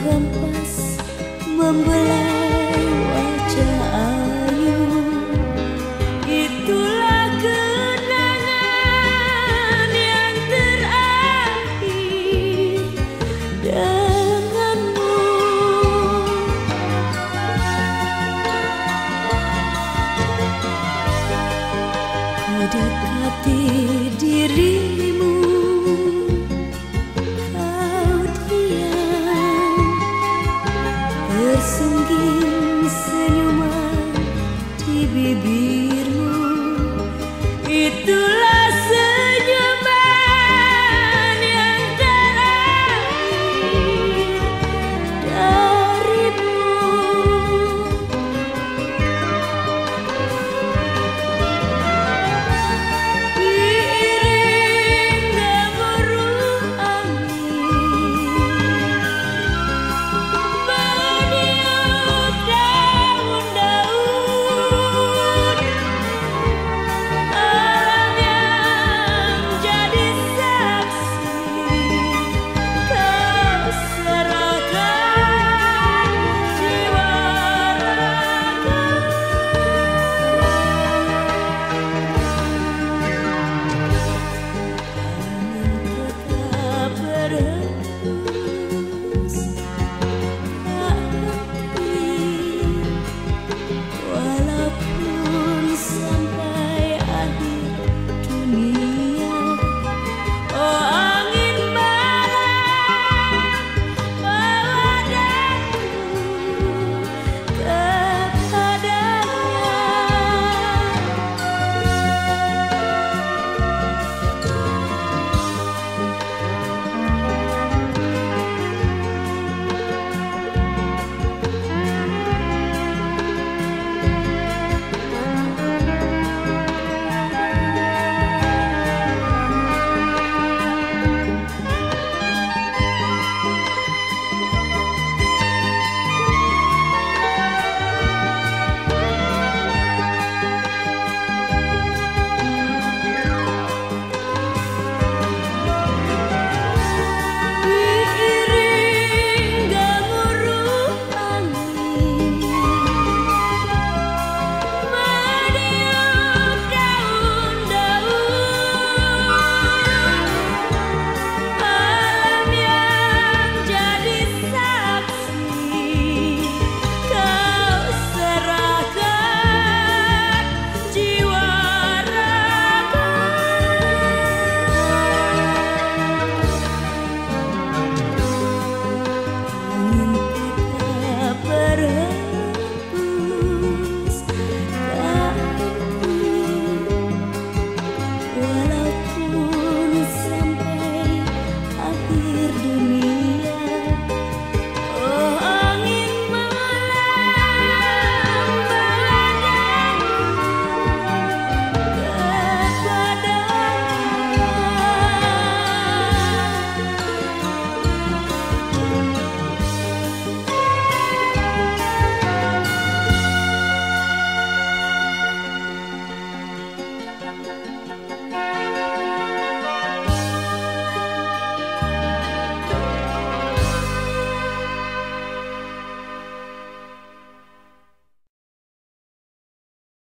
menghempas membelai wajah ayu. Itulah kenangan yang terakhir denganmu. Ku dirimu